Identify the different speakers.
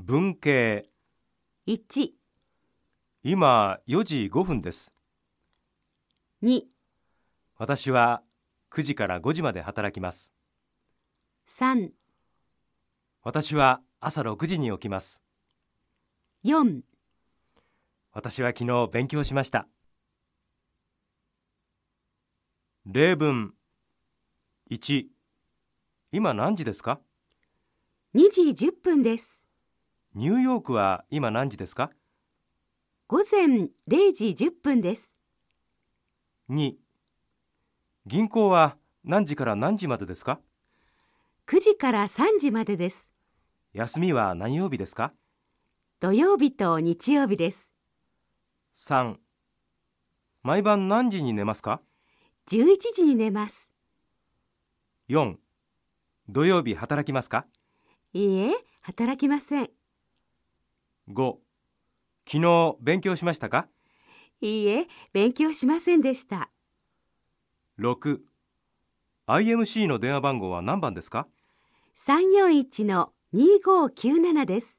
Speaker 1: 文系。
Speaker 2: 1、
Speaker 1: 今4時5分です。
Speaker 2: 2、
Speaker 1: 私は9時から5時まで働きます。
Speaker 2: 3、
Speaker 1: 私は朝6時に起きます。
Speaker 2: 4
Speaker 1: 私は昨日勉強しました。例文。1今何時ですか
Speaker 2: ？2時10分です。
Speaker 1: ニューヨークは今何時ですか？
Speaker 2: 午前0時10分です。
Speaker 1: 2銀行は何時から何時までですか
Speaker 2: ？9時から3時までです。
Speaker 1: 休みは何曜日ですか？
Speaker 2: 土曜日と日曜日です。
Speaker 1: 3毎晩何時に寝ますか
Speaker 2: ？11時に寝ます。
Speaker 1: 4土曜日働きますか？
Speaker 2: いいえ、働きません。
Speaker 1: 5昨日勉強しましたか？
Speaker 2: いいえ、勉強しませんでした。
Speaker 1: 6 IMC の電話番号は何番ですか
Speaker 2: ？341の2597です。